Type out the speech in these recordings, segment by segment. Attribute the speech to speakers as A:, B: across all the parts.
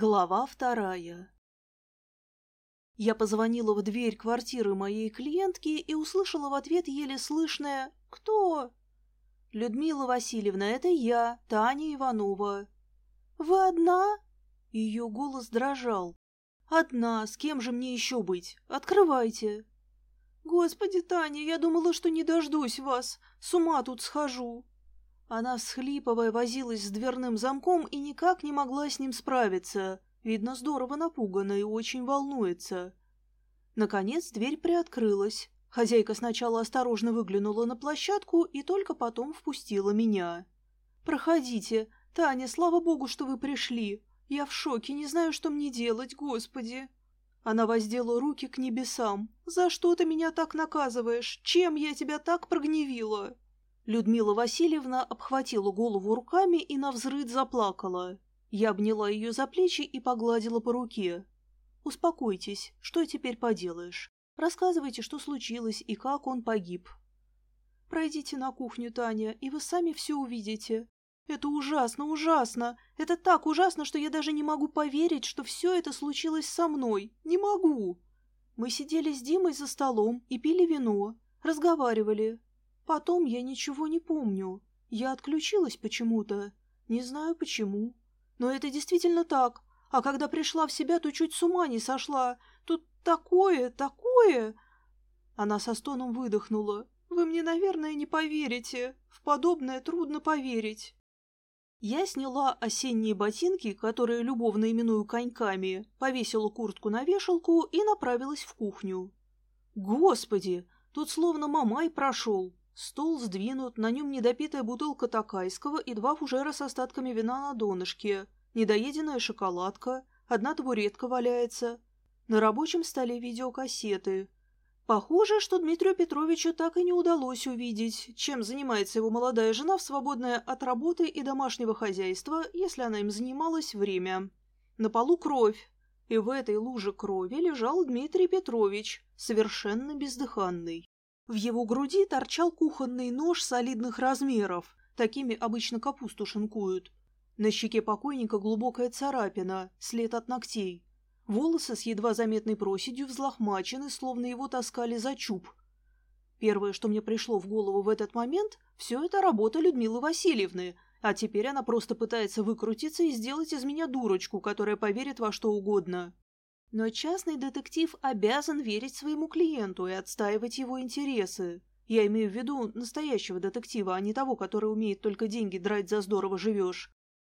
A: Глава вторая Я позвонила в дверь квартиры моей клиентки и услышала в ответ еле слышное «Кто?». «Людмила Васильевна, это я, Таня Иванова». «Вы одна?» Ее голос дрожал. «Одна, с кем же мне еще быть? Открывайте». «Господи, Таня, я думала, что не дождусь вас. С ума тут схожу». Она, всхлипывая, возилась с дверным замком и никак не могла с ним справиться. Видно, здорово напугана и очень волнуется. Наконец дверь приоткрылась. Хозяйка сначала осторожно выглянула на площадку и только потом впустила меня. «Проходите. Таня, слава богу, что вы пришли. Я в шоке, не знаю, что мне делать, господи». Она воздела руки к небесам. «За что ты меня так наказываешь? Чем я тебя так прогневила?» Людмила Васильевна обхватила голову руками и навзрыд заплакала. Я обняла ее за плечи и погладила по руке. «Успокойтесь, что теперь поделаешь? Рассказывайте, что случилось и как он погиб». «Пройдите на кухню, Таня, и вы сами все увидите. Это ужасно, ужасно. Это так ужасно, что я даже не могу поверить, что все это случилось со мной. Не могу. Мы сидели с Димой за столом и пили вино, разговаривали, Потом я ничего не помню. Я отключилась почему-то. Не знаю почему. Но это действительно так. А когда пришла в себя, то чуть с ума не сошла. Тут такое, такое... Она со стоном выдохнула. Вы мне, наверное, не поверите. В подобное трудно поверить. Я сняла осенние ботинки, которые любовно именую коньками, повесила куртку на вешалку и направилась в кухню. Господи, тут словно мамай прошел. Стол сдвинут, на нем недопитая бутылка такайского и два фужера с остатками вина на донышке, недоеденная шоколадка, одна табуретка валяется. На рабочем столе видеокассеты. Похоже, что Дмитрию Петровичу так и не удалось увидеть, чем занимается его молодая жена в свободное от работы и домашнего хозяйства, если она им занималась, время. На полу кровь, и в этой луже крови лежал Дмитрий Петрович, совершенно бездыханный. В его груди торчал кухонный нож солидных размеров, такими обычно капусту шинкуют. На щеке покойника глубокая царапина, след от ногтей. Волосы с едва заметной проседью взлохмачены, словно его таскали за чуб. Первое, что мне пришло в голову в этот момент, все это работа Людмилы Васильевны, а теперь она просто пытается выкрутиться и сделать из меня дурочку, которая поверит во что угодно. Но частный детектив обязан верить своему клиенту и отстаивать его интересы. Я имею в виду настоящего детектива, а не того, который умеет только деньги драть за здорово живешь.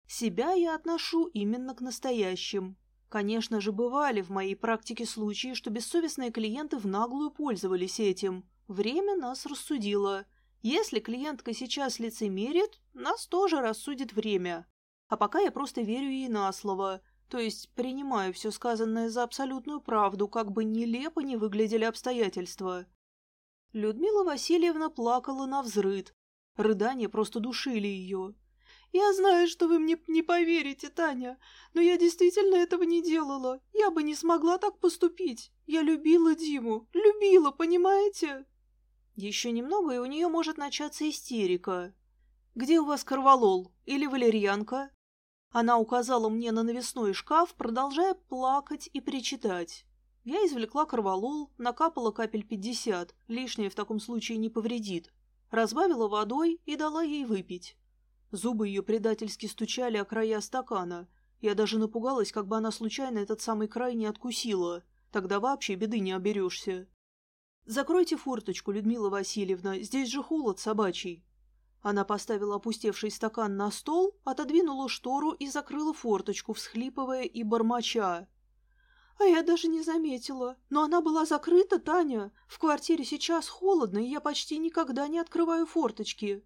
A: Себя я отношу именно к настоящим. Конечно же, бывали в моей практике случаи, что бессовестные клиенты в наглую пользовались этим. Время нас рассудило. Если клиентка сейчас лицемерит, нас тоже рассудит время. А пока я просто верю ей на слово – то есть принимаю все сказанное за абсолютную правду, как бы нелепо не выглядели обстоятельства. Людмила Васильевна плакала на взрыд. Рыдания просто душили ее. «Я знаю, что вы мне не поверите, Таня, но я действительно этого не делала. Я бы не смогла так поступить. Я любила Диму, любила, понимаете?» Еще немного, и у нее может начаться истерика. «Где у вас корвалол? Или валерьянка?» Она указала мне на навесной шкаф, продолжая плакать и причитать. Я извлекла корвалол, накапала капель пятьдесят, лишнее в таком случае не повредит. Разбавила водой и дала ей выпить. Зубы ее предательски стучали о края стакана. Я даже напугалась, как бы она случайно этот самый край не откусила. Тогда вообще беды не оберешься. «Закройте форточку, Людмила Васильевна, здесь же холод собачий», она поставила опустевший стакан на стол, отодвинула штору и закрыла форточку, всхлипывая и бормоча. «А я даже не заметила. Но она была закрыта, Таня. В квартире сейчас холодно, и я почти никогда не открываю форточки».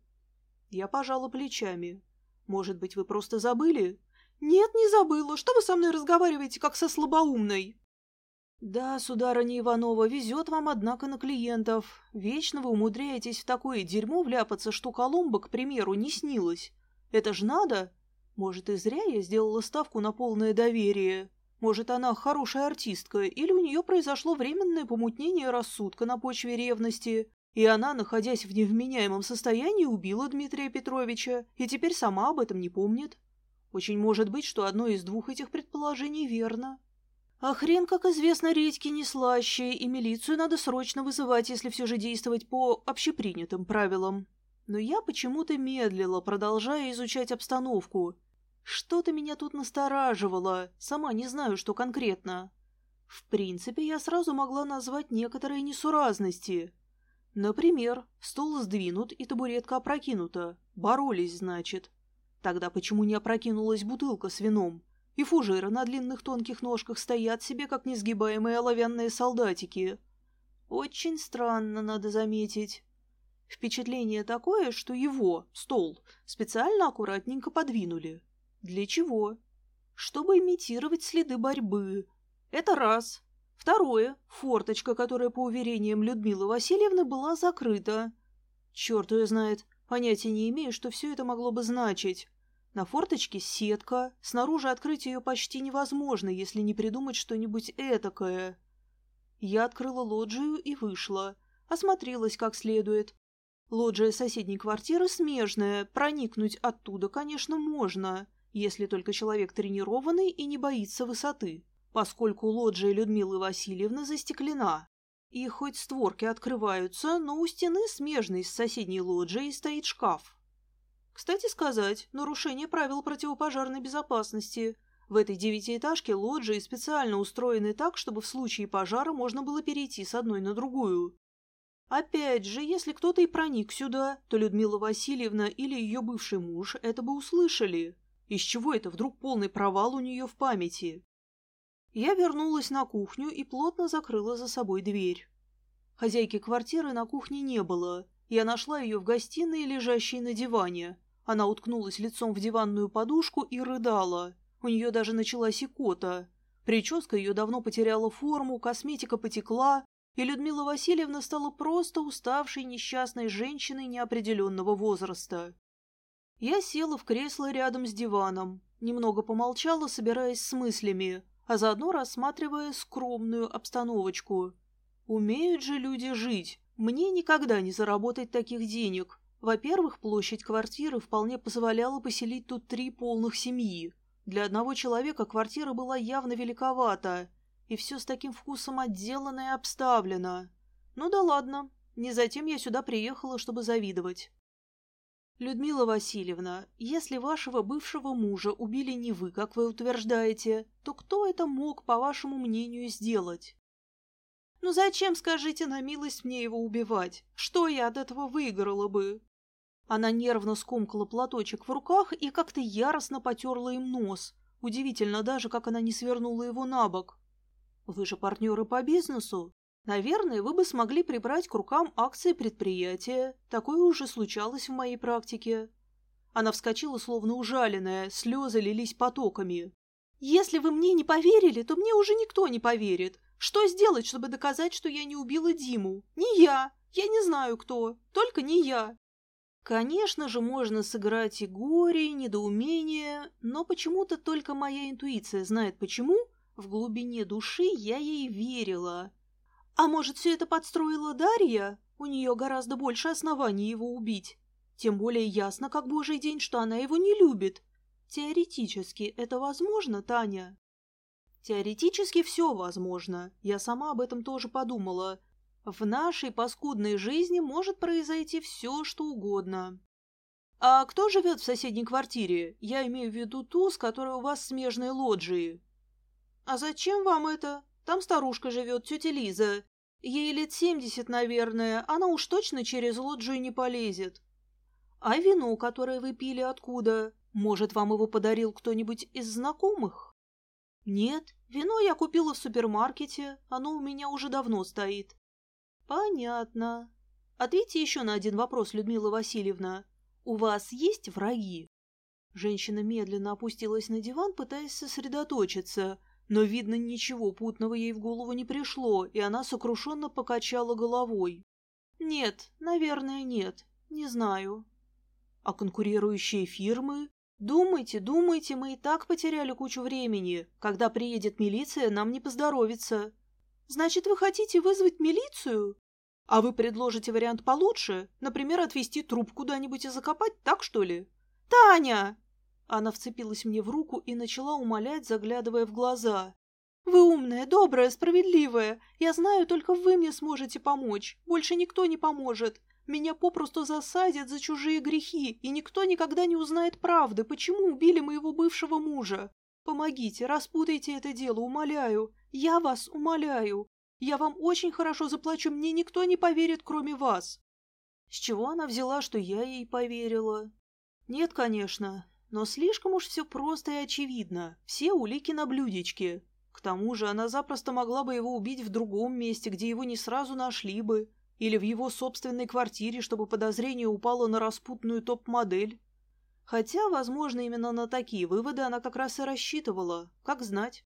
A: Я пожала плечами. «Может быть, вы просто забыли?» «Нет, не забыла. Что вы со мной разговариваете, как со слабоумной?» «Да, сударыня Иванова, везет вам, однако, на клиентов. Вечно вы умудряетесь в такое дерьмо вляпаться, что Коломбо, к примеру, не снилось. Это ж надо? Может, и зря я сделала ставку на полное доверие. Может, она хорошая артистка, или у нее произошло временное помутнение рассудка на почве ревности, и она, находясь в невменяемом состоянии, убила Дмитрия Петровича, и теперь сама об этом не помнит. Очень может быть, что одно из двух этих предположений верно. А хрен, как известно, редьки не слаще, и милицию надо срочно вызывать, если все же действовать по общепринятым правилам. Но я почему-то медлила, продолжая изучать обстановку. Что-то меня тут настораживало, сама не знаю, что конкретно. В принципе, я сразу могла назвать некоторые несуразности. Например, стол сдвинут и табуретка опрокинута. Боролись, значит. Тогда почему не опрокинулась бутылка с вином? И фужеры на длинных тонких ножках стоят себе, как несгибаемые оловянные солдатики. Очень странно, надо заметить. Впечатление такое, что его, стол, специально аккуратненько подвинули. Для чего? Чтобы имитировать следы борьбы, это раз. Второе. Форточка, которая, по уверениям Людмилы Васильевны, была закрыта. Черт ее знает. Понятия не имею, что все это могло бы значить. На форточке сетка. Снаружи открыть ее почти невозможно, если не придумать что-нибудь этакое. Я открыла лоджию и вышла. Осмотрелась как следует. Лоджия соседней квартиры смежная. Проникнуть оттуда, конечно, можно, если только человек тренированный и не боится высоты поскольку лоджия Людмилы Васильевны застеклена. И хоть створки открываются, но у стены, смежной с соседней лоджией, стоит шкаф. Кстати сказать, нарушение правил противопожарной безопасности. В этой девятиэтажке лоджии специально устроены так, чтобы в случае пожара можно было перейти с одной на другую. Опять же, если кто-то и проник сюда, то Людмила Васильевна или ее бывший муж это бы услышали. Из чего это вдруг полный провал у нее в памяти? Я вернулась на кухню и плотно закрыла за собой дверь. Хозяйки квартиры на кухне не было. Я нашла ее в гостиной, лежащей на диване. Она уткнулась лицом в диванную подушку и рыдала. У нее даже началась икота. Прическа ее давно потеряла форму, косметика потекла, и Людмила Васильевна стала просто уставшей несчастной женщиной неопределенного возраста. Я села в кресло рядом с диваном, немного помолчала, собираясь с мыслями, а заодно рассматривая скромную обстановочку. Умеют же люди жить. Мне никогда не заработать таких денег. Во-первых, площадь квартиры вполне позволяла поселить тут три полных семьи. Для одного человека квартира была явно великовата, и все с таким вкусом отделано и обставлено. Ну да ладно, не затем я сюда приехала, чтобы завидовать. «Людмила Васильевна, если вашего бывшего мужа убили не вы, как вы утверждаете, то кто это мог, по вашему мнению, сделать?» «Ну зачем, скажите на милость, мне его убивать? Что я от этого выиграла бы?» Она нервно скомкала платочек в руках и как-то яростно потерла им нос. Удивительно даже, как она не свернула его на бок. «Вы же партнеры по бизнесу. Наверное, вы бы смогли прибрать к рукам акции предприятия. Такое уже случалось в моей практике. Она вскочила, словно ужаленная, слезы лились потоками. «Если вы мне не поверили, то мне уже никто не поверит. Что сделать, чтобы доказать, что я не убила Диму? Не я. Я не знаю, кто. Только не я». Конечно же, можно сыграть и горе, и недоумение, но почему-то только моя интуиция знает почему. В глубине души я ей верила. А может, все это подстроила Дарья? У нее гораздо больше оснований его убить. Тем более ясно, как божий день, что она его не любит. Теоретически это возможно, Таня? Теоретически все возможно. Я сама об этом тоже подумала. В нашей паскудной жизни может произойти все, что угодно. А кто живет в соседней квартире? Я имею в виду ту, с которой у вас смежные лоджии. А зачем вам это? Там старушка живет, тетя Лиза. Ей лет семьдесят, наверное, она уж точно через лоджию не полезет. А вино, которое вы пили, откуда? Может, вам его подарил кто-нибудь из знакомых? Нет, вино я купила в супермаркете, оно у меня уже давно стоит. Понятно. Ответьте еще на один вопрос, Людмила Васильевна. У вас есть враги? Женщина медленно опустилась на диван, пытаясь сосредоточиться, но, видно, ничего путного ей в голову не пришло, и она сокрушенно покачала головой. «Нет, наверное, нет. Не знаю». «А конкурирующие фирмы?» «Думайте, думайте, мы и так потеряли кучу времени. Когда приедет милиция, нам не поздоровится». «Значит, вы хотите вызвать милицию?» «А вы предложите вариант получше? Например, отвезти труп куда-нибудь и закопать, так что ли?» «Таня!» Она вцепилась мне в руку и начала умолять, заглядывая в глаза. «Вы умная, добрая, справедливая. Я знаю, только вы мне сможете помочь. Больше никто не поможет. Меня попросту засадят за чужие грехи, и никто никогда не узнает правды, почему убили моего бывшего мужа. Помогите, распутайте это дело, умоляю. Я вас умоляю. Я вам очень хорошо заплачу, мне никто не поверит, кроме вас». С чего она взяла, что я ей поверила? Нет, конечно, но слишком уж все просто и очевидно. Все улики на блюдечке. К тому же она запросто могла бы его убить в другом месте, где его не сразу нашли бы. Или в его собственной квартире, чтобы подозрение упало на распутную топ-модель. Хотя, возможно, именно на такие выводы она как раз и рассчитывала. Как знать.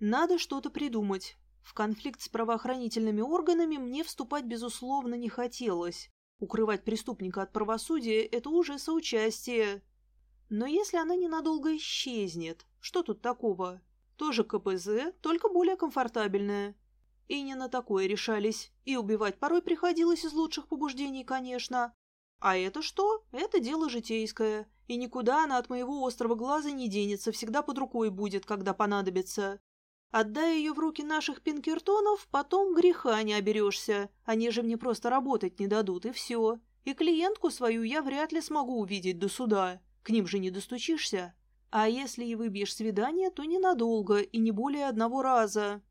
A: Надо что-то придумать. В конфликт с правоохранительными органами мне вступать, безусловно, не хотелось. Укрывать преступника от правосудия – это уже соучастие. Но если она ненадолго исчезнет, что тут такого? Тоже КПЗ, только более комфортабельное. И не на такое решались. И убивать порой приходилось из лучших побуждений, конечно. А это что? Это дело житейское. И никуда она от моего острого глаза не денется, всегда под рукой будет, когда понадобится. Отдай ее в руки наших пинкертонов, потом греха не оберешься. Они же мне просто работать не дадут, и все. И клиентку свою я вряд ли смогу увидеть до суда. К ним же не достучишься. А если и выбьешь свидание, то ненадолго и не более одного раза.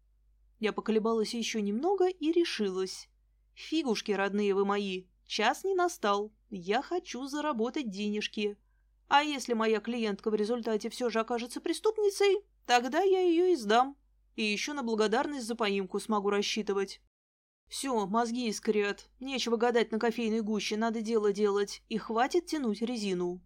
A: Я поколебалась еще немного и решилась. Фигушки, родные вы мои, час не настал. Я хочу заработать денежки. А если моя клиентка в результате все же окажется преступницей, тогда я ее и сдам. И еще на благодарность за поимку смогу рассчитывать. Все, мозги искрят. Нечего гадать на кофейной гуще, надо дело делать. И хватит тянуть резину.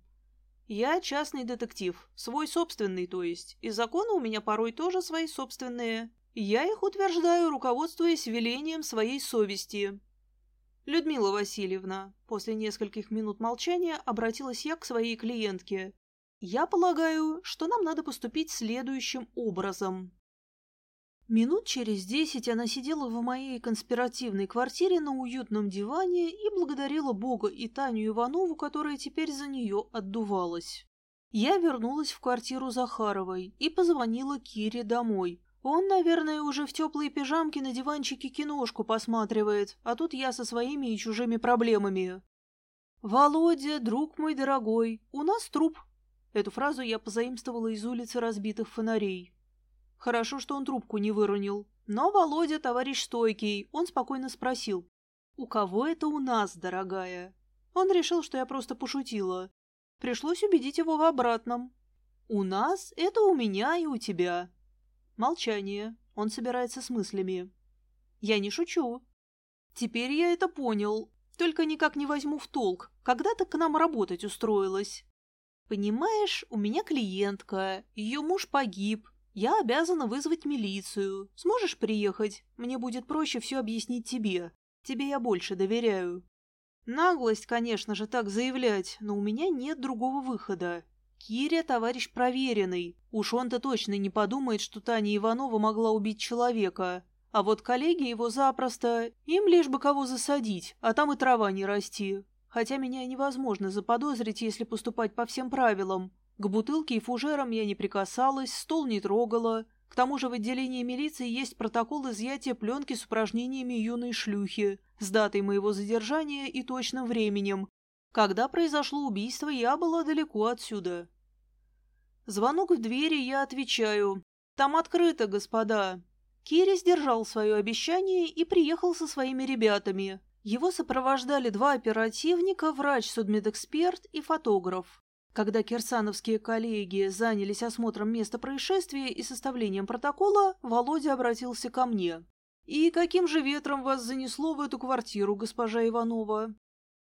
A: Я частный детектив, свой собственный, то есть. И законы у меня порой тоже свои собственные. Я их утверждаю, руководствуясь велением своей совести. Людмила Васильевна, после нескольких минут молчания обратилась я к своей клиентке. Я полагаю, что нам надо поступить следующим образом. Минут через десять она сидела в моей конспиративной квартире на уютном диване и благодарила Бога и Таню Иванову, которая теперь за нее отдувалась. Я вернулась в квартиру Захаровой и позвонила Кире домой. Он, наверное, уже в теплой пижамке на диванчике киношку посматривает, а тут я со своими и чужими проблемами. «Володя, друг мой дорогой, у нас труп». Эту фразу я позаимствовала из улицы разбитых фонарей. Хорошо, что он трубку не выронил. Но Володя товарищ стойкий, он спокойно спросил. «У кого это у нас, дорогая?» Он решил, что я просто пошутила. Пришлось убедить его в обратном. «У нас — это у меня и у тебя». Молчание. Он собирается с мыслями. «Я не шучу». «Теперь я это понял. Только никак не возьму в толк. Когда ты к нам работать устроилась?» «Понимаешь, у меня клиентка. Ее муж погиб. Я обязана вызвать милицию. Сможешь приехать? Мне будет проще все объяснить тебе. Тебе я больше доверяю. Наглость, конечно же, так заявлять, но у меня нет другого выхода. Киря товарищ проверенный. Уж он-то точно не подумает, что Таня Иванова могла убить человека. А вот коллеги его запросто. Им лишь бы кого засадить, а там и трава не расти. Хотя меня невозможно заподозрить, если поступать по всем правилам. К бутылке и фужерам я не прикасалась, стол не трогала. К тому же в отделении милиции есть протокол изъятия пленки с упражнениями юной шлюхи, с датой моего задержания и точным временем. Когда произошло убийство, я была далеко отсюда. Звонок в двери, я отвечаю. «Там открыто, господа». Кири сдержал свое обещание и приехал со своими ребятами. Его сопровождали два оперативника, врач-судмедэксперт и фотограф. Когда кирсановские коллеги занялись осмотром места происшествия и составлением протокола, Володя обратился ко мне. «И каким же ветром вас занесло в эту квартиру, госпожа Иванова?»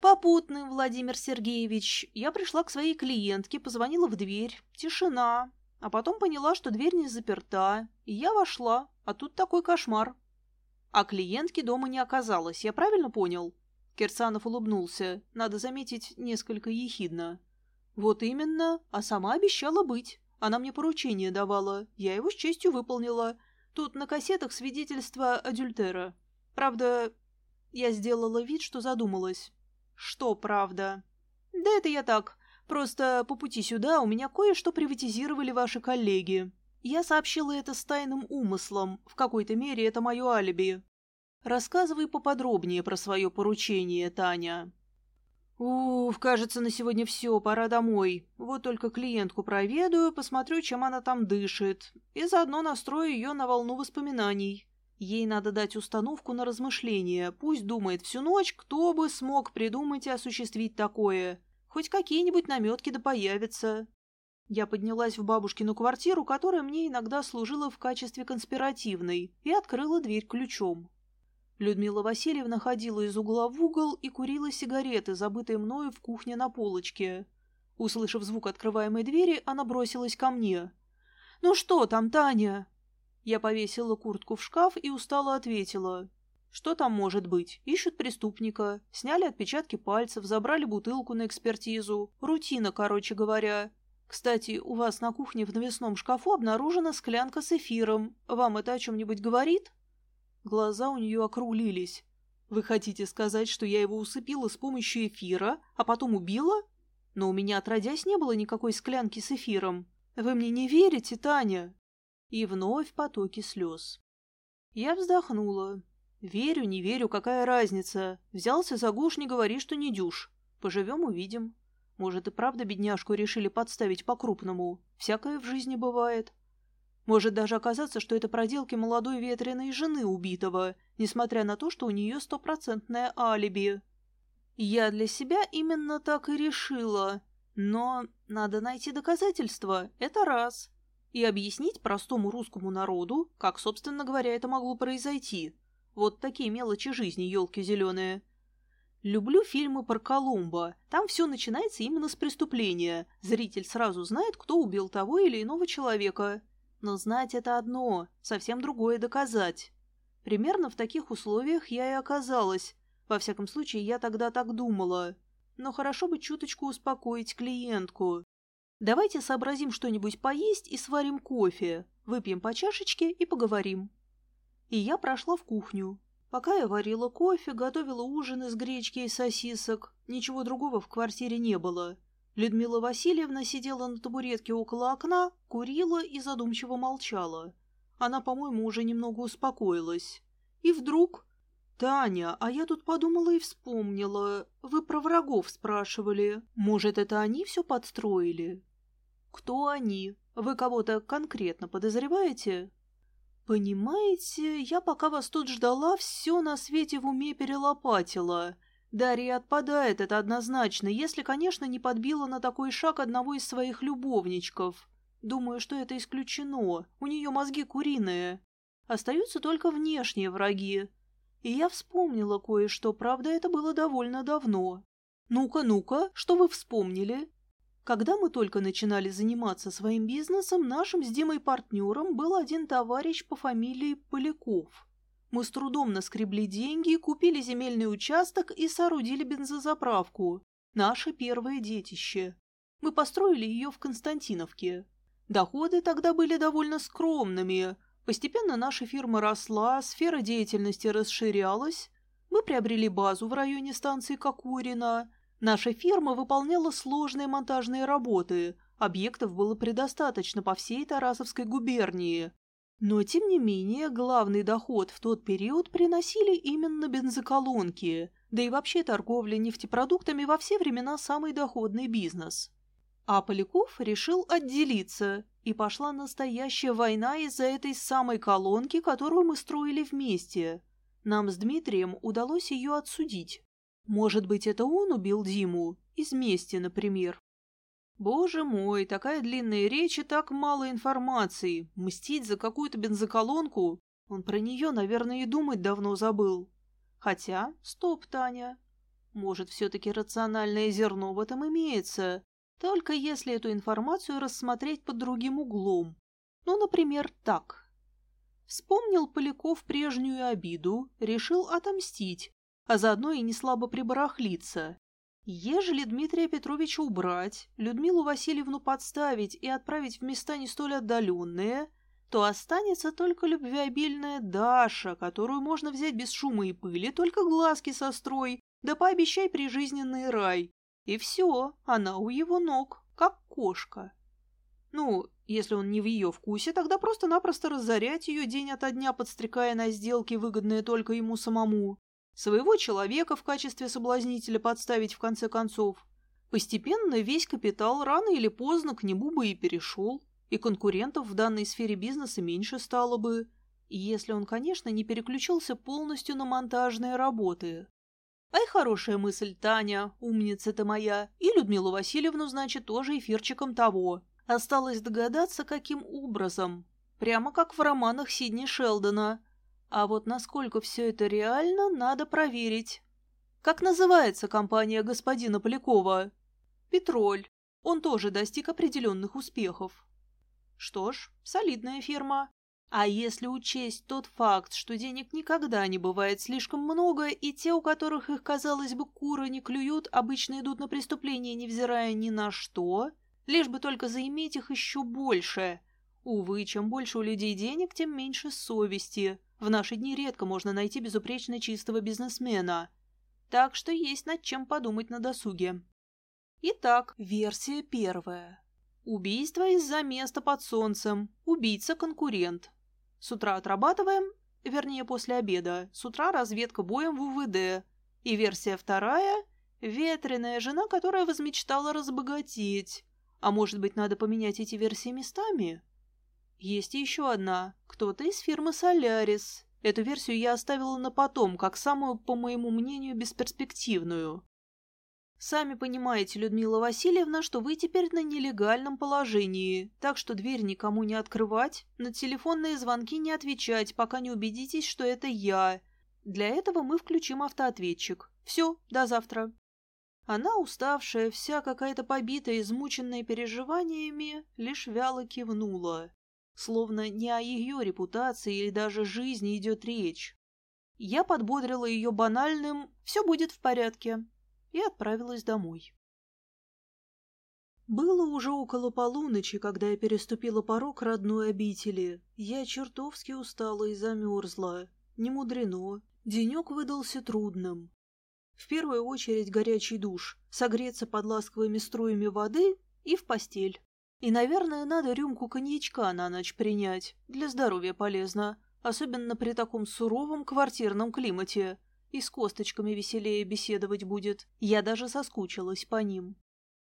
A: «Попутным, Владимир Сергеевич. Я пришла к своей клиентке, позвонила в дверь. Тишина. А потом поняла, что дверь не заперта. И я вошла, а тут такой кошмар». «А клиентки дома не оказалось, я правильно понял?» Кирсанов улыбнулся, надо заметить, несколько ехидно. «Вот именно, а сама обещала быть. Она мне поручение давала, я его с честью выполнила. Тут на кассетах свидетельство адюльтера. Правда, я сделала вид, что задумалась. Что правда? Да это я так. Просто по пути сюда у меня кое-что приватизировали ваши коллеги. Я сообщила это с тайным умыслом, в какой-то мере это мое алиби. Рассказывай поподробнее про свое поручение, Таня. Уф, кажется, на сегодня все, пора домой. Вот только клиентку проведаю, посмотрю, чем она там дышит, и заодно настрою ее на волну воспоминаний. Ей надо дать установку на размышление, пусть думает всю ночь, кто бы смог придумать и осуществить такое. Хоть какие-нибудь наметки да появятся. Я поднялась в бабушкину квартиру, которая мне иногда служила в качестве конспиративной, и открыла дверь ключом. Людмила Васильевна ходила из угла в угол и курила сигареты, забытые мною в кухне на полочке. Услышав звук открываемой двери, она бросилась ко мне. «Ну что там, Таня?» Я повесила куртку в шкаф и устало ответила. «Что там может быть? Ищут преступника. Сняли отпечатки пальцев, забрали бутылку на экспертизу. Рутина, короче говоря. Кстати, у вас на кухне в навесном шкафу обнаружена склянка с эфиром. Вам это о чем-нибудь говорит?» Глаза у нее округлились. «Вы хотите сказать, что я его усыпила с помощью эфира, а потом убила? Но у меня отродясь не было никакой склянки с эфиром. Вы мне не верите, Таня?» И вновь потоки слез. Я вздохнула. «Верю, не верю, какая разница? Взялся за гуш, не говори, что не дюш. Поживем, увидим. Может, и правда бедняжку решили подставить по-крупному. Всякое в жизни бывает. Может даже оказаться, что это проделки молодой ветреной жены убитого, несмотря на то, что у нее стопроцентное алиби. Я для себя именно так и решила. Но надо найти доказательства, это раз. И объяснить простому русскому народу, как, собственно говоря, это могло произойти. Вот такие мелочи жизни, елки зеленые. Люблю фильмы про Колумба. Там все начинается именно с преступления. Зритель сразу знает, кто убил того или иного человека. Но знать это одно, совсем другое доказать. Примерно в таких условиях я и оказалась. Во всяком случае, я тогда так думала. Но хорошо бы чуточку успокоить клиентку. Давайте сообразим что-нибудь поесть и сварим кофе, выпьем по чашечке и поговорим. И я прошла в кухню. Пока я варила кофе, готовила ужин из гречки и сосисок, ничего другого в квартире не было. Людмила Васильевна сидела на табуретке около окна, курила и задумчиво молчала. Она, по-моему, уже немного успокоилась. И вдруг... «Таня, а я тут подумала и вспомнила. Вы про врагов спрашивали. Может, это они все подстроили?» «Кто они? Вы кого-то конкретно подозреваете?» «Понимаете, я пока вас тут ждала, все на свете в уме перелопатила. Дарья отпадает, это однозначно, если, конечно, не подбила на такой шаг одного из своих любовничков. Думаю, что это исключено, у нее мозги куриные. Остаются только внешние враги. И я вспомнила кое-что, правда, это было довольно давно. Ну-ка, ну-ка, что вы вспомнили? Когда мы только начинали заниматься своим бизнесом, нашим с Димой партнером был один товарищ по фамилии Поляков. Мы с трудом наскребли деньги, купили земельный участок и соорудили бензозаправку. Наше первое детище. Мы построили ее в Константиновке. Доходы тогда были довольно скромными. Постепенно наша фирма росла, сфера деятельности расширялась. Мы приобрели базу в районе станции Кокурина. Наша фирма выполняла сложные монтажные работы. Объектов было предостаточно по всей Тарасовской губернии. Но, тем не менее, главный доход в тот период приносили именно бензоколонки, да и вообще торговля нефтепродуктами во все времена самый доходный бизнес. А Поляков решил отделиться, и пошла настоящая война из-за этой самой колонки, которую мы строили вместе. Нам с Дмитрием удалось ее отсудить. Может быть, это он убил Диму? Из мести, например. Боже мой, такая длинная речь и так мало информации. Мстить за какую-то бензоколонку? Он про нее, наверное, и думать давно забыл. Хотя, стоп, Таня. Может, все-таки рациональное зерно в этом имеется. Только если эту информацию рассмотреть под другим углом. Ну, например, так. Вспомнил Поляков прежнюю обиду, решил отомстить, а заодно и не слабо прибарахлиться. Ежели Дмитрия Петровича убрать, Людмилу Васильевну подставить и отправить в места не столь отдаленные, то останется только любвеобильная Даша, которую можно взять без шума и пыли, только глазки сострой, да пообещай прижизненный рай. И все, она у его ног, как кошка. Ну, если он не в ее вкусе, тогда просто-напросто разорять ее день ото дня, подстрекая на сделки, выгодные только ему самому. Своего человека в качестве соблазнителя подставить в конце концов. Постепенно весь капитал рано или поздно к нему бы и перешел, и конкурентов в данной сфере бизнеса меньше стало бы, если он, конечно, не переключился полностью на монтажные работы. Ай, хорошая мысль, Таня, умница ты моя, и Людмилу Васильевну, значит, тоже эфирчиком того. Осталось догадаться, каким образом. Прямо как в романах Сидни Шелдона. А вот насколько все это реально, надо проверить. Как называется компания господина Полякова? Петроль. Он тоже достиг определенных успехов. Что ж, солидная фирма. А если учесть тот факт, что денег никогда не бывает слишком много, и те, у которых их, казалось бы, куры не клюют, обычно идут на преступление, невзирая ни на что, лишь бы только заиметь их еще больше. Увы, чем больше у людей денег, тем меньше совести. В наши дни редко можно найти безупречно чистого бизнесмена. Так что есть над чем подумать на досуге. Итак, версия первая. Убийство из-за места под солнцем. Убийца-конкурент. С утра отрабатываем, вернее, после обеда. С утра разведка боем в УВД. И версия вторая – ветреная жена, которая возмечтала разбогатеть. А может быть, надо поменять эти версии местами? Есть еще одна. Кто-то из фирмы «Солярис». Эту версию я оставила на потом, как самую, по моему мнению, бесперспективную. Сами понимаете, Людмила Васильевна, что вы теперь на нелегальном положении, так что дверь никому не открывать, на телефонные звонки не отвечать, пока не убедитесь, что это я. Для этого мы включим автоответчик. Все, до завтра. Она, уставшая, вся какая-то побитая, измученная переживаниями, лишь вяло кивнула. Словно не о ее репутации или даже жизни идет речь. Я подбодрила ее банальным «все будет в порядке» и отправилась домой. Было уже около полуночи, когда я переступила порог родной обители. Я чертовски устала и замерзла. Не мудрено. Денек выдался трудным. В первую очередь горячий душ, согреться под ласковыми струями воды и в постель. И, наверное, надо рюмку коньячка на ночь принять. Для здоровья полезно. Особенно при таком суровом квартирном климате. И с косточками веселее беседовать будет. Я даже соскучилась по ним.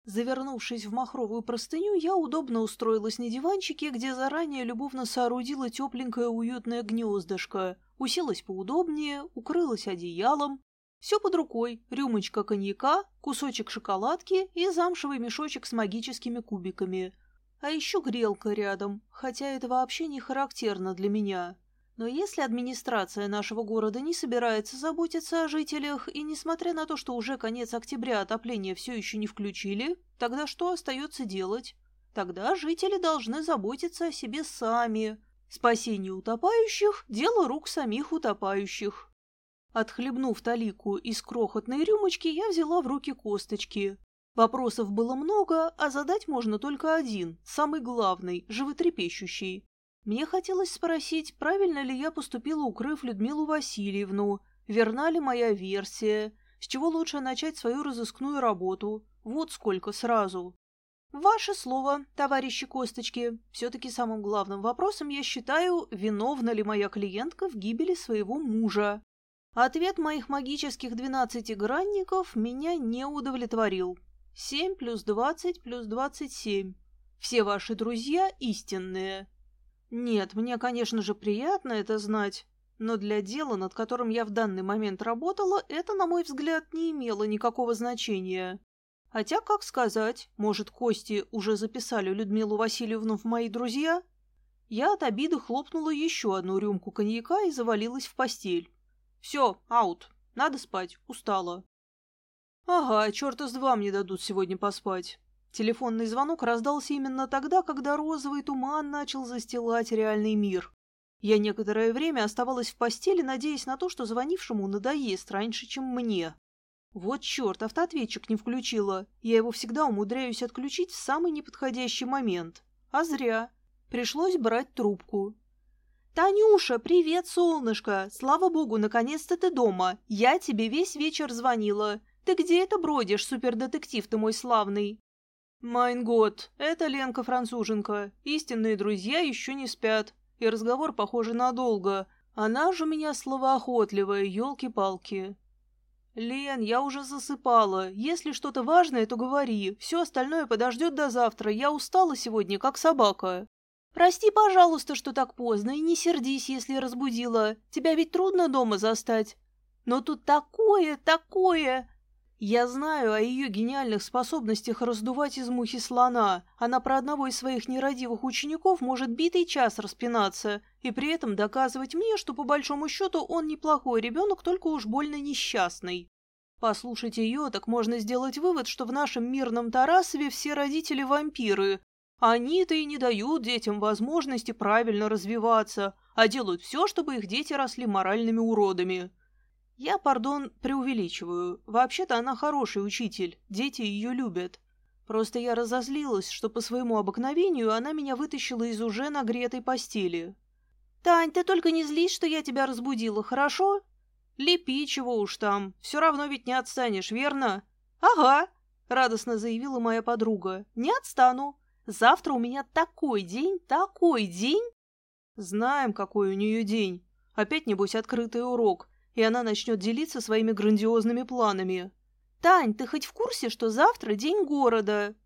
A: Завернувшись в махровую простыню, я удобно устроилась на диванчике, где заранее любовно соорудила тепленькое уютное гнездышко, уселась поудобнее, укрылась одеялом все под рукой, рюмочка коньяка, кусочек шоколадки и замшевый мешочек с магическими кубиками. А еще грелка рядом, хотя это вообще не характерно для меня. Но если администрация нашего города не собирается заботиться о жителях, и несмотря на то, что уже конец октября отопление все еще не включили, тогда что остается делать? Тогда жители должны заботиться о себе сами. Спасение утопающих – дело рук самих утопающих. Отхлебнув талику из крохотной рюмочки, я взяла в руки косточки. Вопросов было много, а задать можно только один, самый главный, животрепещущий. Мне хотелось спросить, правильно ли я поступила, укрыв Людмилу Васильевну, верна ли моя версия, с чего лучше начать свою разыскную работу. Вот сколько сразу. Ваше слово, товарищи косточки. Все-таки самым главным вопросом я считаю, виновна ли моя клиентка в гибели своего мужа. Ответ моих магических двенадцатигранников меня не удовлетворил. Семь плюс двадцать плюс двадцать семь. Все ваши друзья истинные. Нет, мне, конечно же, приятно это знать, но для дела, над которым я в данный момент работала, это, на мой взгляд, не имело никакого значения. Хотя, как сказать, может, Кости уже записали Людмилу Васильевну в мои друзья? Я от обиды хлопнула еще одну рюмку коньяка и завалилась в постель. Все, аут. Надо спать. Устала. Ага, черта с два мне дадут сегодня поспать. Телефонный звонок раздался именно тогда, когда розовый туман начал застилать реальный мир. Я некоторое время оставалась в постели, надеясь на то, что звонившему надоест раньше, чем мне. Вот черт, автоответчик не включила. Я его всегда умудряюсь отключить в самый неподходящий момент. А зря. Пришлось брать трубку. «Танюша, привет, солнышко! Слава богу, наконец-то ты дома. Я тебе весь вечер звонила. Ты где это бродишь, супердетектив ты мой славный?» «Майн год, это Ленка-француженка. Истинные друзья еще не спят. И разговор, похоже, надолго. Она же у меня словоохотливая, елки-палки». «Лен, я уже засыпала. Если что-то важное, то говори. Все остальное подождет до завтра. Я устала сегодня, как собака». «Прости, пожалуйста, что так поздно, и не сердись, если разбудила. Тебя ведь трудно дома застать. Но тут такое, такое...» Я знаю о ее гениальных способностях раздувать из мухи слона. Она про одного из своих нерадивых учеников может битый час распинаться, и при этом доказывать мне, что по большому счету он неплохой ребенок, только уж больно несчастный. Послушать ее, так можно сделать вывод, что в нашем мирном Тарасове все родители вампиры. Они-то и не дают детям возможности правильно развиваться, а делают все, чтобы их дети росли моральными уродами. Я, пардон, преувеличиваю. Вообще-то она хороший учитель, дети ее любят. Просто я разозлилась, что по своему обыкновению она меня вытащила из уже нагретой постели. «Тань, ты только не злись, что я тебя разбудила, хорошо?» «Лепи, чего уж там. Все равно ведь не отстанешь, верно?» «Ага», — радостно заявила моя подруга. «Не отстану. Завтра у меня такой день, такой день!» «Знаем, какой у нее день. Опять, небось, открытый урок и она начнет делиться своими грандиозными планами. «Тань, ты хоть в курсе, что завтра день города?»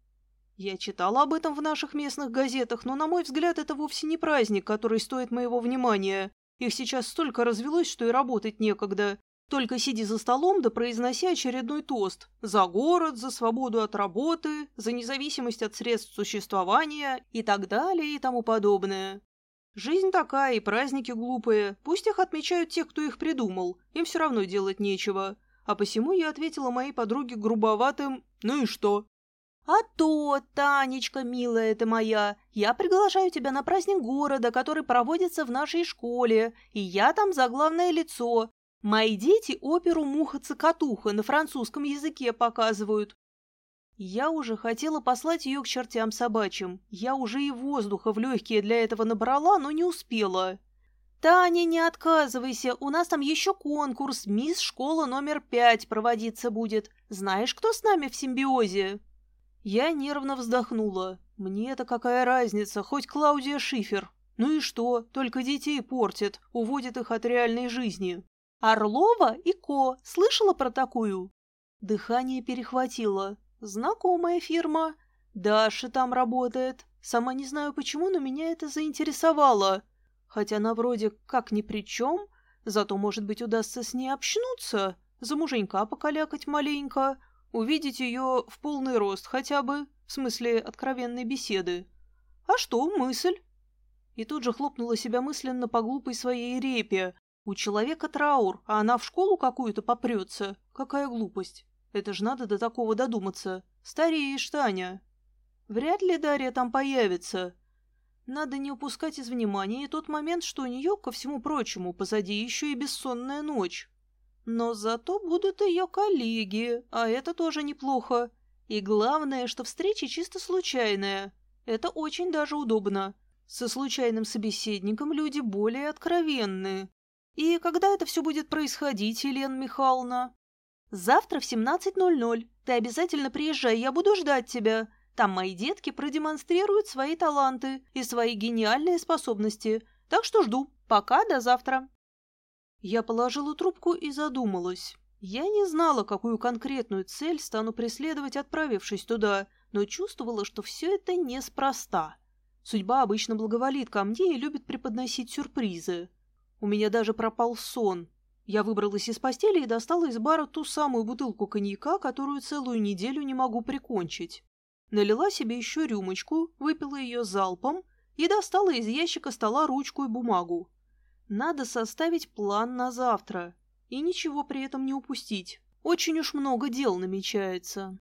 A: Я читала об этом в наших местных газетах, но, на мой взгляд, это вовсе не праздник, который стоит моего внимания. Их сейчас столько развелось, что и работать некогда. Только сиди за столом да произноси очередной тост. За город, за свободу от работы, за независимость от средств существования и так далее и тому подобное. Жизнь такая, и праздники глупые. Пусть их отмечают те, кто их придумал. Им все равно делать нечего. А посему я ответила моей подруге грубоватым «Ну и что?» «А то, Танечка, милая ты моя, я приглашаю тебя на праздник города, который проводится в нашей школе, и я там за главное лицо. Мои дети оперу «Муха-цокотуха» на французском языке показывают. Я уже хотела послать ее к чертям собачьим. Я уже и воздуха в легкие для этого набрала, но не успела. «Таня, не отказывайся, у нас там еще конкурс, мисс школа номер пять проводиться будет. Знаешь, кто с нами в симбиозе?» Я нервно вздохнула. «Мне-то какая разница, хоть Клаудия Шифер. Ну и что, только детей портит, уводит их от реальной жизни». «Орлова и Ко, слышала про такую?» Дыхание перехватило. Знакомая фирма. Даша там работает. Сама не знаю почему, но меня это заинтересовало. Хотя она вроде как ни при чем, зато, может быть, удастся с ней общнуться, за муженька покалякать маленько, увидеть ее в полный рост хотя бы, в смысле откровенной беседы. А что, мысль? И тут же хлопнула себя мысленно по глупой своей репе. У человека траур, а она в школу какую-то попрется. Какая глупость. Это ж надо до такого додуматься. Стареешь, Таня. Вряд ли Дарья там появится. Надо не упускать из внимания и тот момент, что у нее, ко всему прочему, позади еще и бессонная ночь. Но зато будут ее коллеги, а это тоже неплохо. И главное, что встреча чисто случайная. Это очень даже удобно. Со случайным собеседником люди более откровенны. И когда это все будет происходить, Елена Михайловна? Завтра в 17.00. Ты обязательно приезжай, я буду ждать тебя. Там мои детки продемонстрируют свои таланты и свои гениальные способности. Так что жду. Пока, до завтра. Я положила трубку и задумалась. Я не знала, какую конкретную цель стану преследовать, отправившись туда, но чувствовала, что все это неспроста. Судьба обычно благоволит ко мне и любит преподносить сюрпризы. У меня даже пропал сон, я выбралась из постели и достала из бара ту самую бутылку коньяка, которую целую неделю не могу прикончить. Налила себе еще рюмочку, выпила ее залпом и достала из ящика стола ручку и бумагу. Надо составить план на завтра и ничего при этом не упустить. Очень уж много дел намечается.